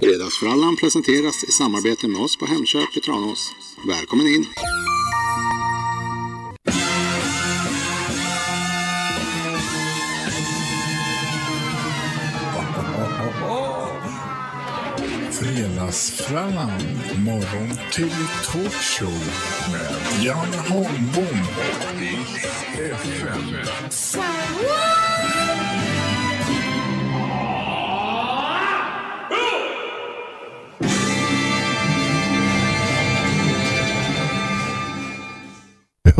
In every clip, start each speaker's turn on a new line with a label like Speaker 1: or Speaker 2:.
Speaker 1: Fredagsfrallan presenteras i samarbete med oss på Hemköp i Tranås. Välkommen in!
Speaker 2: Fredagsfrallan, morgon till talkshow med Janne Holmbom i FM.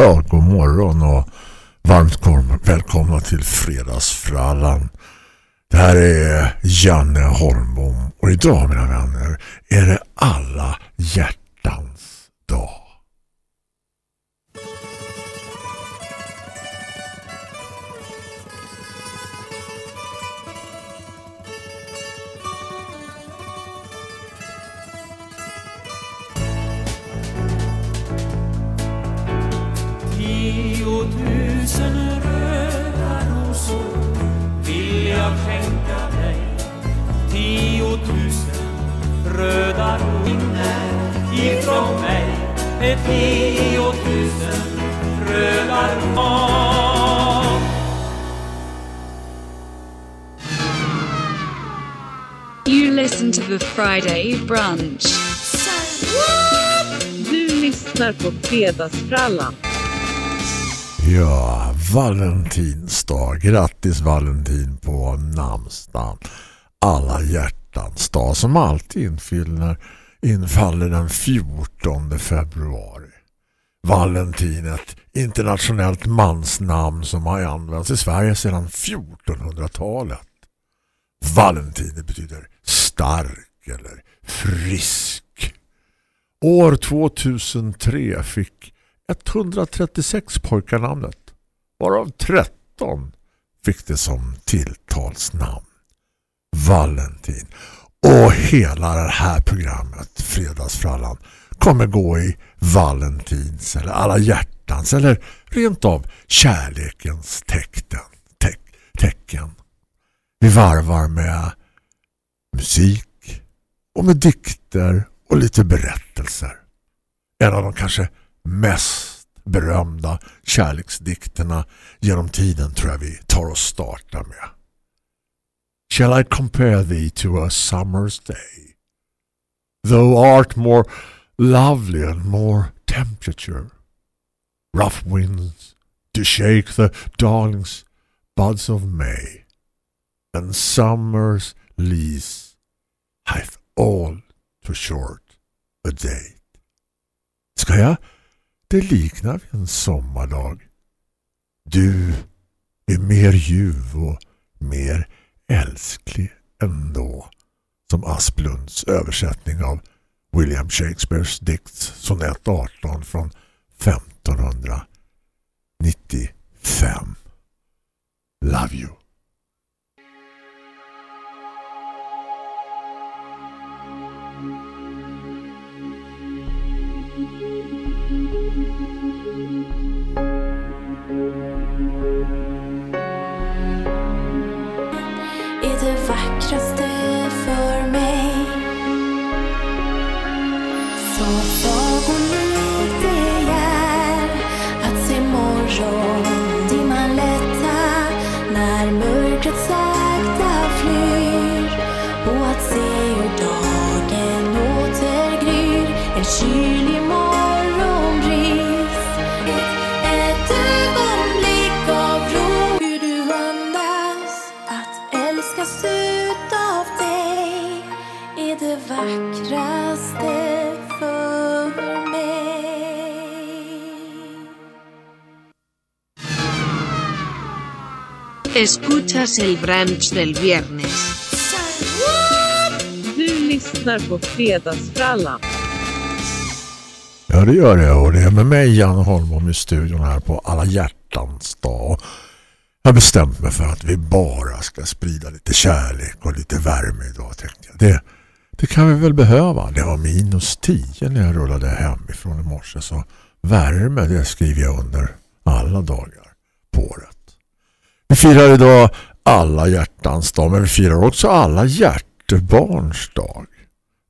Speaker 2: Ja, god morgon och varmt välkomna till Fredagsfrallan. Det här är Janne Holmbom och idag mina vänner är det alla hjärtan
Speaker 3: Tiotusen röda rosor vill jag skänka dig Tiotusen röda rosor ifrån mig med tiotusen röda rosor
Speaker 4: You listen to the Friday brunch.
Speaker 5: Du lyssnar på Fredagsfrallan.
Speaker 2: Ja, Valentinsdag. Grattis Valentin på namnsdagen. Alla hjärtans dag som alltid infyller, infaller den 14 februari. Valentin, ett internationellt mansnamn som har använts i Sverige sedan 1400-talet. Valentin betyder stark eller frisk. År 2003 fick 136 pojkar namnet, varav 13 fick det som tilltalsnamn. Valentin. Och hela det här programmet, Fredagsfrallan, kommer gå i Valentins eller alla hjärtans eller rent av kärlekens tecken. Te tecken. Vi varvar med musik och med dikter och lite berättelser. En av de kanske mest berömda kärleksdikterna genom tiden tror jag vi tar och startar med. Shall I compare thee to a summer's day? Thou art more lovely and more temperature. Rough winds to shake the darling's buds of May. And summer's lease hath all too short a date. Ska jag det liknar vid en sommardag. Du är mer ljuv och mer älsklig ändå som Asplunds översättning av William Shakespeares dikt Sonett 18 från 1595. Love you.
Speaker 4: Escuchas el brunch del viernes.
Speaker 5: Du lyssnar på Fredagsfrallan.
Speaker 2: Ja, det gör det. Och det är med mig, Jan Holmom, i studion här på alla hjärtans dag. Jag har bestämt mig för att vi bara ska sprida lite kärlek och lite värme idag, tänkte jag. Det, det kan vi väl behöva. Det var minus 10 när jag rullade hemifrån i morse, så värme, det skriver jag under alla dagar på året. Vi firar idag alla hjärtans dag, men vi firar också alla hjärtebarns dag.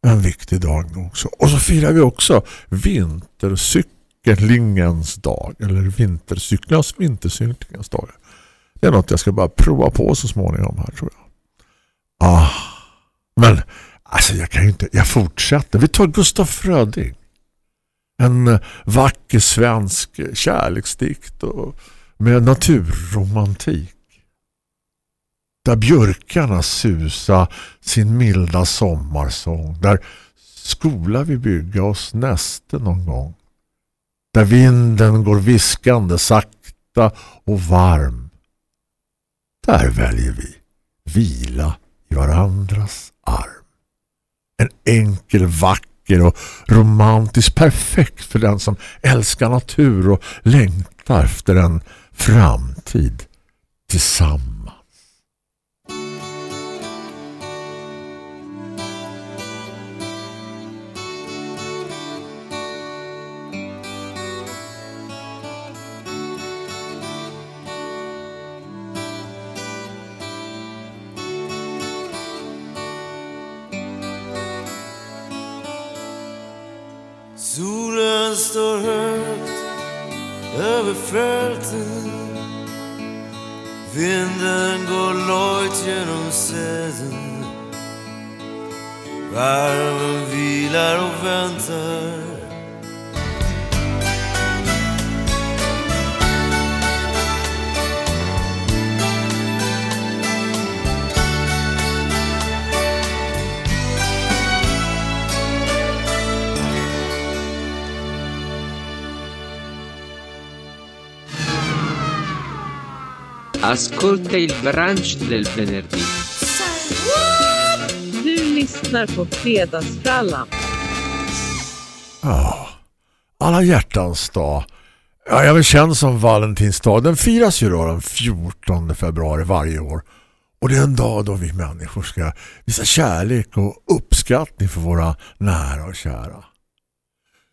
Speaker 2: En viktig dag också. Och så firar vi också vintercyklingens dag. Eller vintercyklingens vintercyklingens dag. Det är något jag ska bara prova på så småningom här tror jag. Ah, men alltså jag kan ju inte, jag fortsätter. Vi tar Gustaf Fröding. En vacker svensk kärleksdikt och med naturromantik. Där björkarna susa sin milda sommarsång. Där skola vi bygga oss näste någon gång. Där vinden går viskande sakta och varm. Där väljer vi vila i varandras arm. En enkel, vacker och romantisk perfekt för den som älskar natur och längtar efter en framtid tillsammans.
Speaker 6: Vinden går lojt genom säden. Varven vilar och väntar.
Speaker 7: Ascolta il brunch del venerdì.
Speaker 5: Du lyssnar på Fredagsfrallan.
Speaker 2: Ja, alla hjärtans dag. Ja, jag vill känna som Valentinsdag. Den firas ju då den 14 februari varje år. Och det är en dag då vi människor ska visa kärlek och uppskattning för våra nära och kära.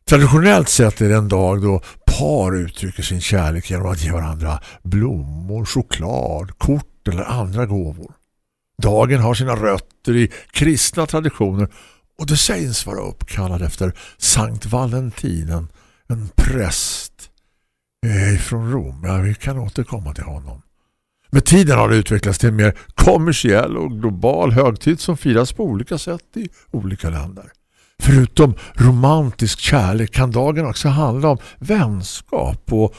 Speaker 2: Traditionellt sett är det en dag då par uttrycker sin kärlek genom att ge varandra blommor, choklad, kort eller andra gåvor. Dagen har sina rötter i kristna traditioner och det sägs vara uppkallad efter Sankt Valentin, en, präst eh, från Rom. Ja, vi kan återkomma till honom. Med tiden har det utvecklats till en mer kommersiell och global högtid som firas på olika sätt i olika länder. Förutom romantisk kärlek kan dagen också handla om vänskap och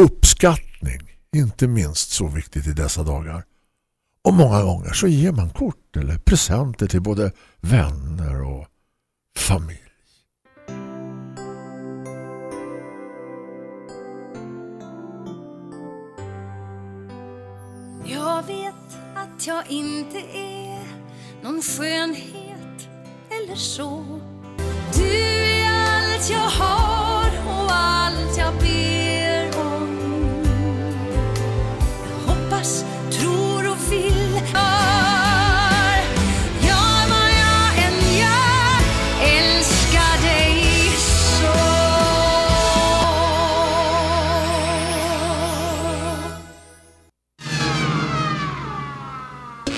Speaker 2: uppskattning. Inte minst så viktigt i dessa dagar. Och många gånger så ger man kort eller presenter till både vänner och familj.
Speaker 8: Jag vet att jag inte är någon skönhet eller så.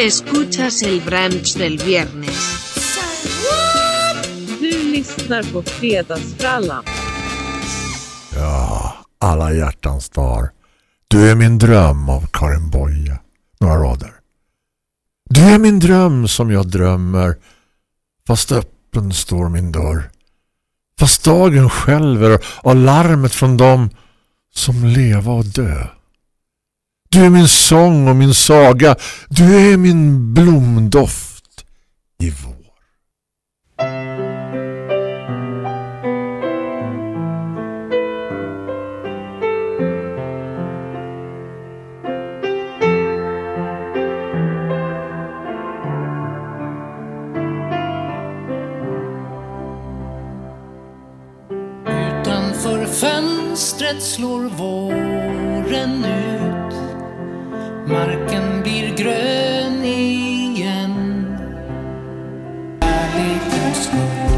Speaker 4: Escuchas el brunch del viernes.
Speaker 5: Lyssnar på Fredagsfrallan.
Speaker 2: Ja, alla hjärtans dag. Du är min dröm av Karin Boye. Några rader. Du är min dröm som jag drömmer fast öppen står min dörr. Fast dagen skälver av larmet från dem som leva och dö. Du är min sång och min saga. Du är min blomdoft i vår.
Speaker 9: Slår våren ut. Marken blir grön igen. Kärlekens skull.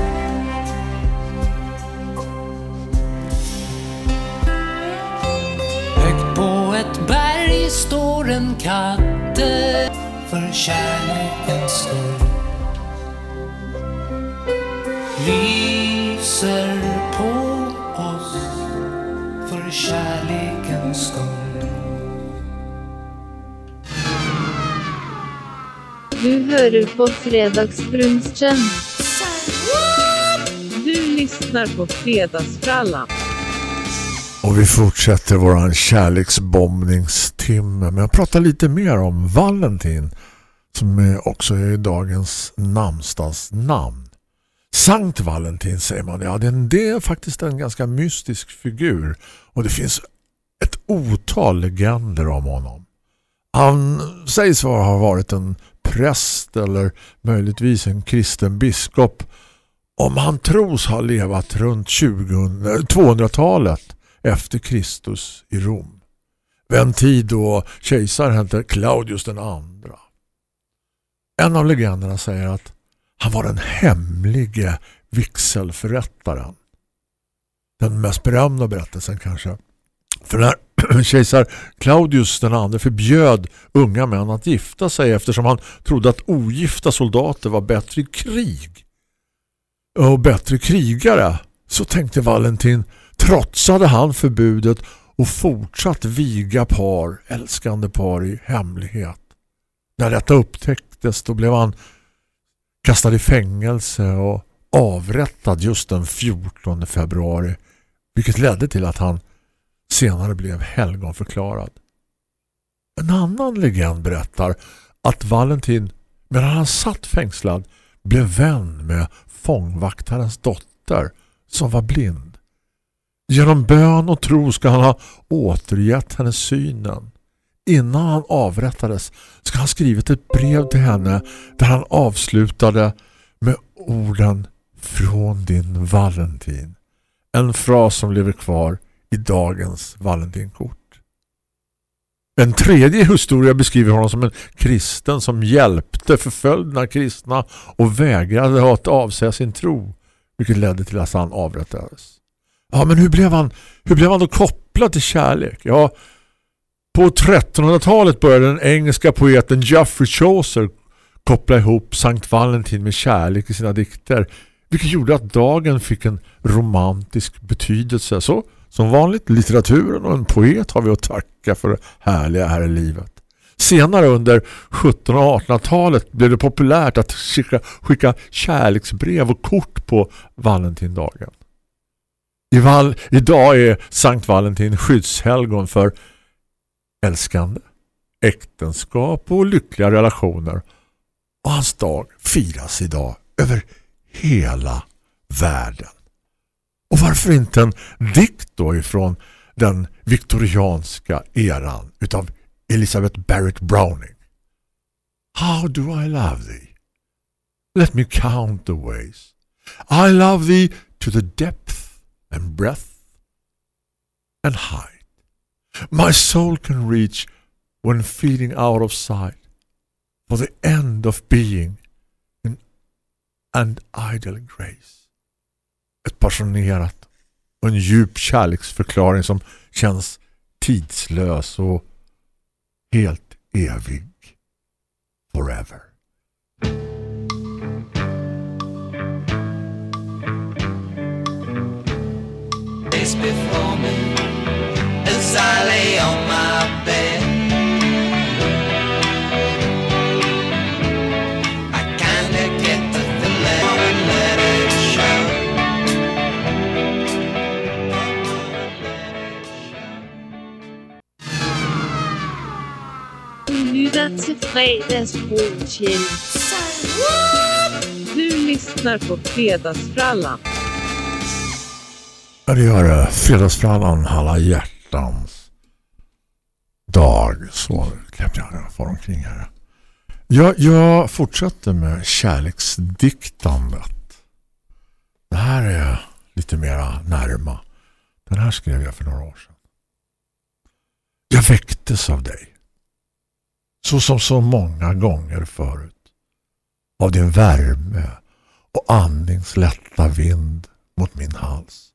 Speaker 9: Högt på ett berg står en katte för kärlekens skull. lyser
Speaker 5: Du hører på Fredagsbrunchen. Du lyssnar på Fredagsfrallan.
Speaker 2: Och vi fortsätter våran kärleksbombningstimme. Men jag pratar lite mer om Valentin som också är dagens namnsdagsnamn. Sankt Valentin säger man. Ja, det är, faktiskt en ganska mystisk figur. Och det finns ett otal legender om honom. Han sägs ha varit en präst eller möjligtvis en kristen biskop om han tros ha levat runt 200-talet eh, efter Kristus i Rom. Vid en tid då kejsaren hette Claudius den andra. En av legenderna säger att han var den hemlige vigselförrättaren. Den mest berömda berättelsen kanske. För när kejsar Claudius den andra förbjöd unga män att gifta sig eftersom han trodde att ogifta soldater var bättre i krig och bättre krigare så tänkte Valentin trotsade han förbudet och fortsatt viga par, älskande par i hemlighet. När detta upptäcktes då blev han kastad i fängelse och avrättad just den 14 februari vilket ledde till att han senare blev helgonförklarad. En annan legend berättar att Valentin medan han satt fängslad blev vän med fångvaktarens dotter som var blind. Genom bön och tro ska han ha återgett henne synen. Innan han avrättades ska han skrivit ett brev till henne där han avslutade med orden från din Valentin. En fras som lever kvar i dagens Valentinkort. En tredje historia beskriver honom som en kristen som hjälpte förföljda kristna och vägrade att avsäga sin tro vilket ledde till att han avrättades. Ja, men hur blev han, hur blev han då kopplad till kärlek? Ja, på 1300-talet började den engelska poeten Geoffrey Chaucer koppla ihop Sankt Valentin med kärlek i sina dikter vilket gjorde att dagen fick en romantisk betydelse. Så som vanligt, litteraturen och en poet har vi att tacka för det härliga här i livet. Senare under 1700- och 1800-talet blev det populärt att skicka, skicka kärleksbrev och kort på Valentindagen. I Val, idag är Sankt Valentin skyddshelgon för älskande, äktenskap och lyckliga relationer. Och hans dag firas idag över hela världen. Och varför inte en dikt då ifrån den viktorianska eran utav Elizabeth Barrett Browning. How do I love thee? Let me count the ways. I love thee to the depth and breadth and height. My soul can reach when feeling out of sight for the end of being in and idle grace passionerat och en djup kärleksförklaring som känns tidslös och helt evig. Forever.
Speaker 10: before
Speaker 5: Till til Fredagsbrunchen. Du lyssnar på Fredagsfrallan.
Speaker 2: Ja, det gör det. Fredagsfrallan, alla hjärtans dag. Så kan jag far omkring här. Jag, jag fortsätter med kärleksdiktandet. Det här är lite mera närma. Den här skrev jag för några år sedan. Jag väcktes av dig. Så som så många gånger förut. Av din värme och andnings lätta vind mot min hals.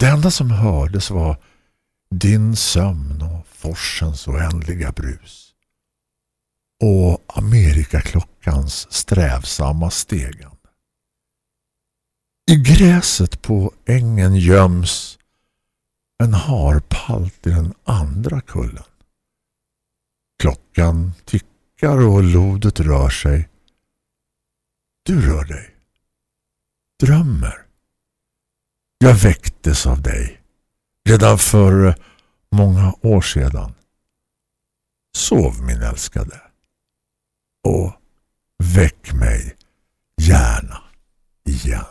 Speaker 2: Det enda som hördes var din sömn och forsens oändliga brus. Och Amerikaklockans strävsamma stegande. I gräset på ängen göms en harpalt i den andra kullen. Klockan tickar och lodet rör sig. Du rör dig. Drömmer. Jag väcktes av dig. Redan för många år sedan. Sov min älskade. Och väck mig gärna igen.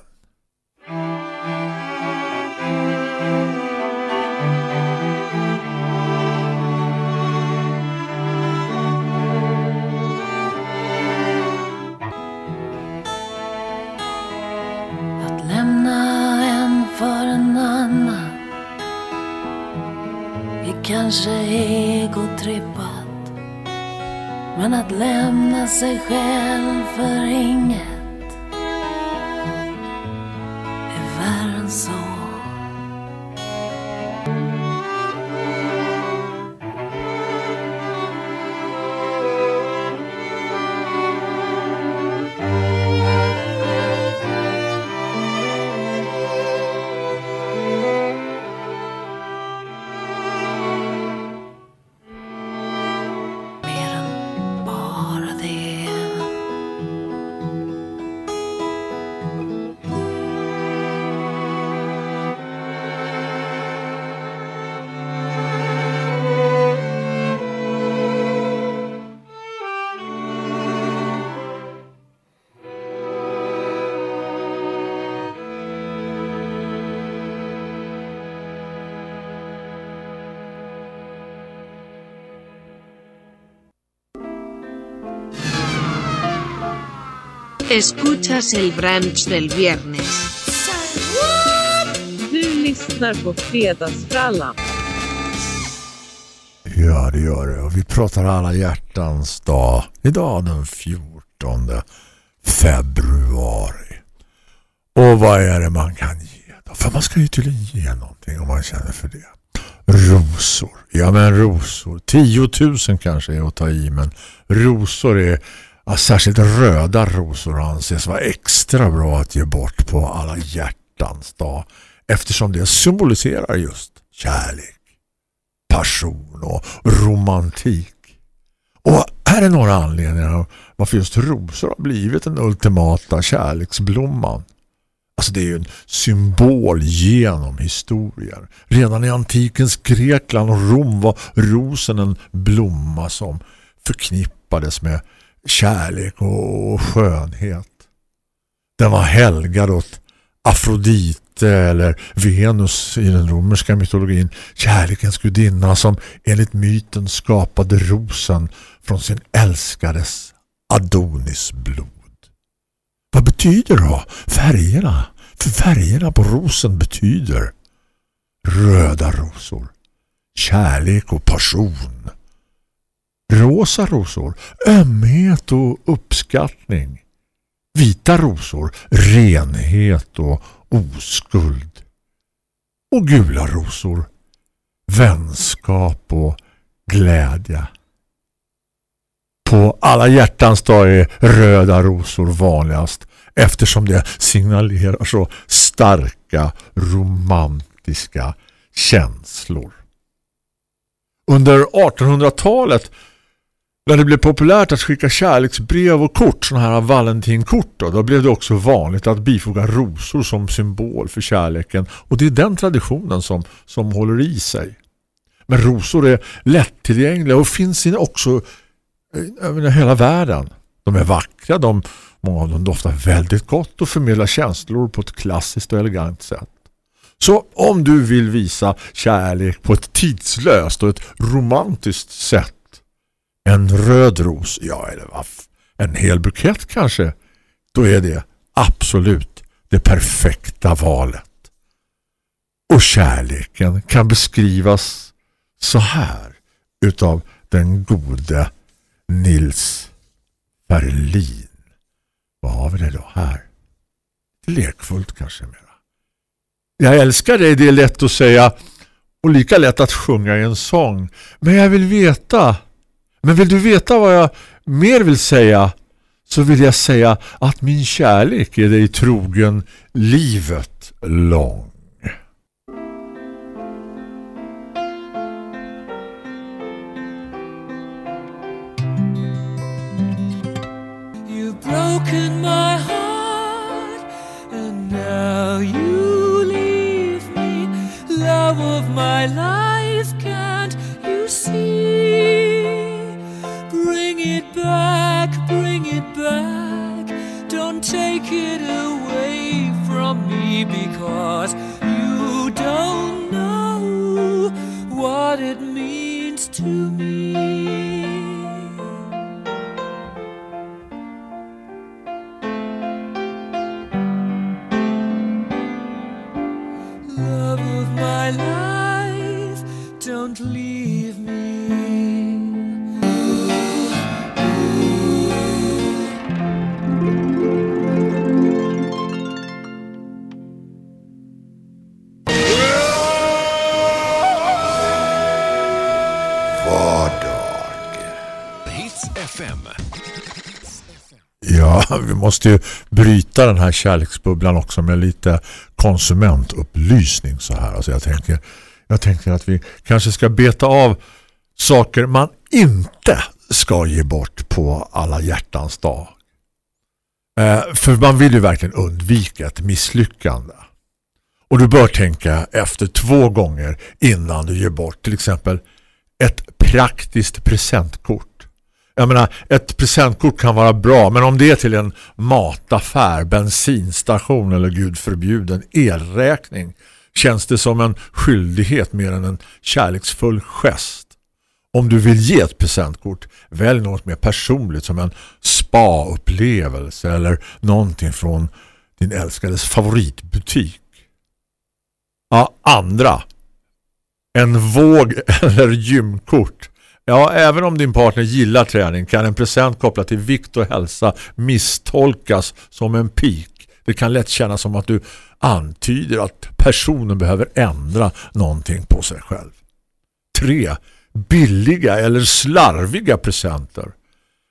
Speaker 8: Kanske egotrippat. Men att lämna sig själv för inget.
Speaker 4: Escuchas el brunch del viernes.
Speaker 5: Du lyssnar på Fredagsfrallan.
Speaker 2: Ja, det gör det. Och vi pratar alla hjärtans dag. Idag den 14 februari. Och vad är det man kan ge då? För man ska ju tydligen ge någonting om man känner för det. Rosor. Ja men rosor. 10 000 kanske är att ta i men rosor är ja, särskilt röda rosor anses vara extra bra att ge bort på alla hjärtans dag eftersom det symboliserar just kärlek, passion och romantik. Och här är några anledningar varför just rosor har blivit den ultimata kärleksblomman. Alltså det är ju en symbol genom historier. Redan i antikens Grekland och Rom var rosen en blomma som förknippades med kärlek och skönhet. Den var helgad åt Afrodite eller Venus i den romerska mytologin. Kärlekens gudinna som enligt myten skapade rosen från sin älskades Adonis blod. Vad betyder då färgerna? För färgerna på rosen betyder röda rosor, kärlek och passion. Rosa rosor, ömhet och uppskattning. Vita rosor, renhet och oskuld. Och gula rosor, vänskap och glädje. På alla hjärtans dag är röda rosor vanligast eftersom det signalerar så starka romantiska känslor. Under 1800-talet när det blev populärt att skicka kärleksbrev och kort, sådana här valentinkort då, då blev det också vanligt att bifoga rosor som symbol för kärleken och det är den traditionen som, som håller i sig. Men rosor är lättillgängliga och finns också eh, över hela världen. De är vackra, de, många av dem doftar väldigt gott och förmedlar känslor på ett klassiskt och elegant sätt. Så om du vill visa kärlek på ett tidslöst och ett romantiskt sätt en röd ros, ja eller vad, en hel bukett kanske, då är det absolut det perfekta valet. Och kärleken kan beskrivas så här utav den gode Nils Berlin. Vad har vi det då här? Lekfullt kanske mera. Jag älskar dig, det är lätt att säga och lika lätt att sjunga i en sång. Men jag vill veta, men vill du veta vad jag mer vill säga så vill jag säga att min kärlek är dig trogen livet lång.
Speaker 3: You've broken my heart, and now you leave me. Love of my life, can't you see? Take it away from me because you don't know what it means to me.
Speaker 2: vi måste ju bryta den här kärleksbubblan också med lite konsumentupplysning så här. Alltså jag tänker, jag tänker att vi kanske ska beta av saker man inte ska ge bort på alla hjärtans dag. Eh, för man vill ju verkligen undvika ett misslyckande. Och du bör tänka efter två gånger innan du ger bort till exempel ett praktiskt presentkort. Jag menar, ett presentkort kan vara bra men om det är till en mataffär, bensinstation eller gud förbjuden elräkning känns det som en skyldighet mer än en kärleksfull gest. Om du vill ge ett presentkort, välj något mer personligt som en spa-upplevelse eller någonting från din älskades favoritbutik. Ja, andra. En våg eller gymkort. Ja, även om din partner gillar träning kan en present kopplad till vikt och hälsa misstolkas som en pik. Det kan lätt kännas som att du antyder att personen behöver ändra någonting på sig själv. 3. Billiga eller slarviga presenter.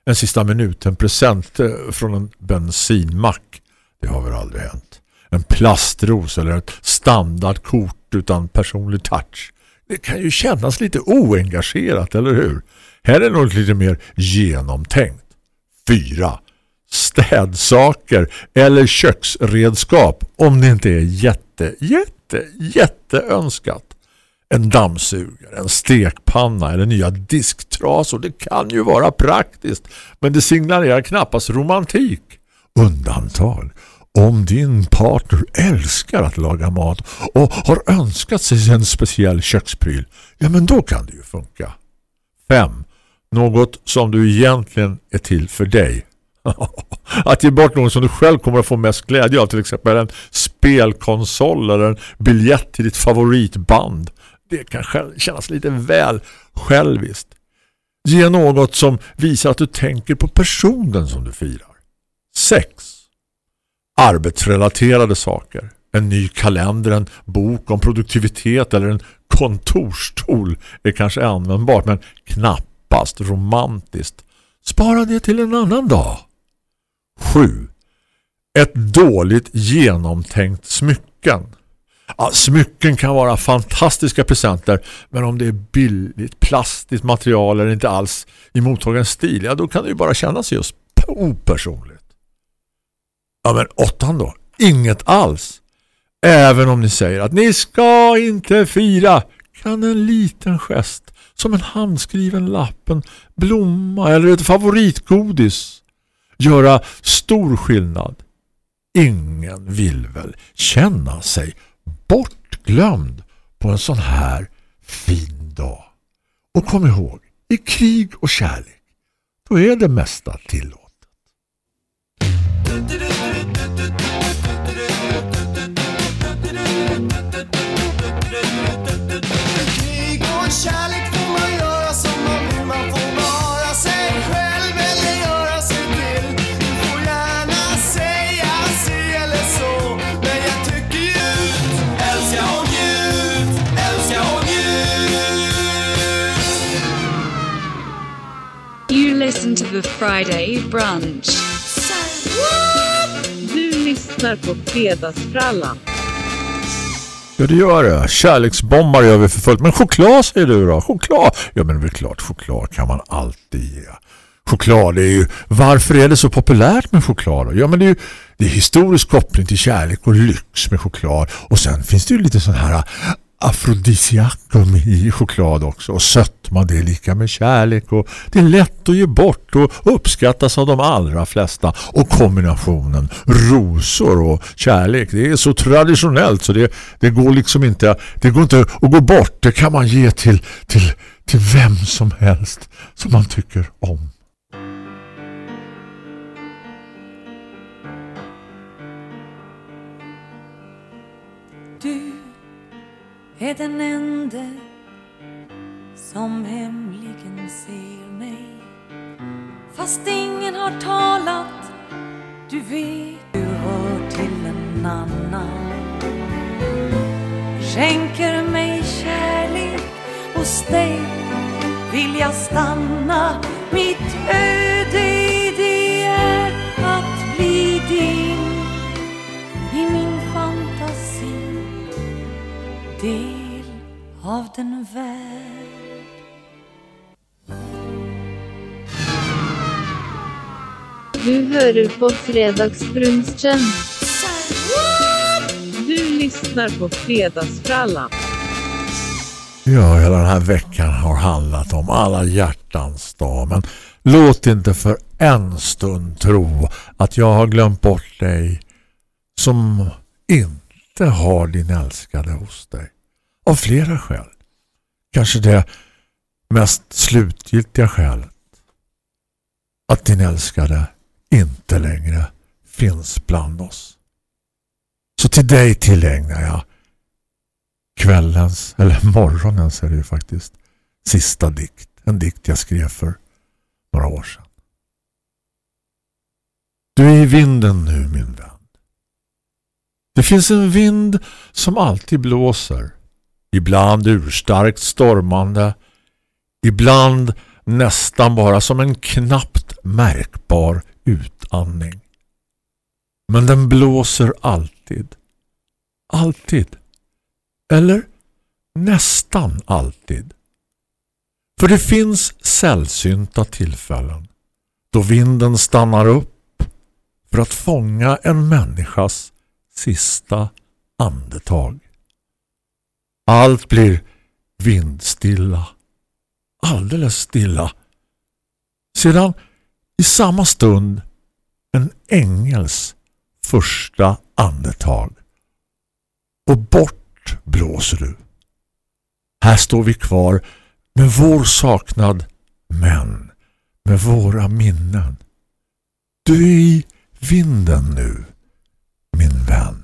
Speaker 2: En sista minuten present eh, från en bensinmack. Det har väl aldrig hänt. En plastros eller ett standardkort utan personlig touch. Det kan ju kännas lite oengagerat, eller hur? Här är något lite mer genomtänkt. 4. Städsaker eller köksredskap om det inte är jätte, jätte, jätte önskat. En dammsugare, en stekpanna eller nya disktrasor. Det kan ju vara praktiskt, men det signalerar knappast romantik. Undantag om din partner älskar att laga mat och har önskat sig en speciell kökspryl, ja men då kan det ju funka. 5. Något som du egentligen är till för dig. att ge bort något som du själv kommer att få mest glädje av, till exempel en spelkonsol eller en biljett till ditt favoritband. Det kan kännas lite väl själviskt. Ge något som visar att du tänker på personen som du firar. 6 arbetsrelaterade saker. En ny kalender, en bok om produktivitet eller en kontorstol är kanske användbart men knappast romantiskt. Spara det till en annan dag. 7. Ett dåligt genomtänkt smycken. Ja, smycken kan vara fantastiska presenter men om det är billigt plastiskt material eller inte alls i mottagarens stil, ja då kan det ju bara kännas just opersonligt. Ja men åttan då? Inget alls. Även om ni säger att ni ska inte fira kan en liten gest som en handskriven lapp, en blomma eller ett favoritgodis göra stor skillnad. Ingen vill väl känna sig bortglömd på en sån här fin dag. Och kom ihåg, i krig och kärlek, då är det mesta tillåtet.
Speaker 4: listening to the Friday brunch.
Speaker 5: Du lyssnar på Fredagsfrallan.
Speaker 2: Ja, det gör det. Kärleksbombar gör vi för fullt. Men choklad säger du då? Choklad? Ja, men det är klart, choklad kan man alltid ge. Choklad är ju... Varför är det så populärt med choklad? Då? Ja, men det är ju det är historisk koppling till kärlek och lyx med choklad. Och sen finns det ju lite sån här afrodisiakum i choklad också. Och sötma, det är lika med kärlek. Och det är lätt att ge bort och uppskattas av de allra flesta. Och kombinationen rosor och kärlek, det är så traditionellt så det, det går liksom inte det går inte att gå bort. Det kan man ge till, till, till vem som helst som man tycker om.
Speaker 8: Är den enda som hemligen ser mig. Fast ingen har talat Du vet, du hör till en annan. Skänker mig kärlek hos dig Vill jag stanna. Mitt öde av den värld
Speaker 4: Du hører på Fredagsbrunchen.
Speaker 5: Du lyssnar på Fredagsfrallan.
Speaker 2: Ja, hela den här veckan har handlat om alla hjärtans dag. Men låt inte för en stund tro att jag har glömt bort dig som inte har din älskade hos dig. Av flera skäl. Kanske det mest slutgiltiga skälet. Att din älskade inte längre finns bland oss. Så till dig tillägnar jag kvällens, eller morgonens är det ju faktiskt, sista dikt. En dikt jag skrev för några år sedan. Du är i vinden nu min vän. Det finns en vind som alltid blåser. Ibland urstarkt stormande. Ibland nästan bara som en knappt märkbar utandning. Men den blåser alltid. Alltid. Eller nästan alltid. För det finns sällsynta tillfällen då vinden stannar upp för att fånga en människas sista andetag. Allt blir vindstilla. Alldeles stilla. Sedan i samma stund en ängels första andetag. Och bort blåser du. Här står vi kvar med vår saknad men med våra minnen. Du är i vinden nu, min vän.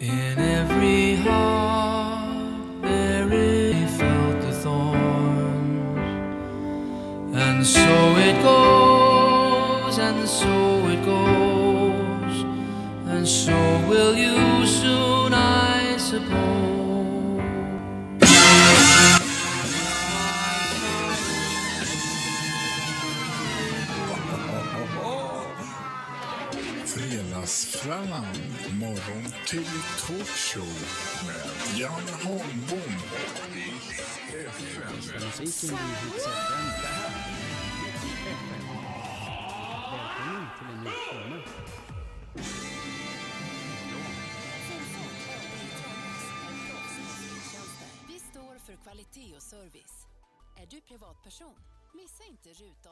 Speaker 3: In
Speaker 11: till talkshow med Jan Holmbom i FM.
Speaker 12: Vi står för kvalitet och service. Är du privatperson? Missa inte RUT